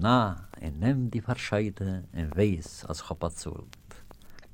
na en nem di verscheide en weis as hopazul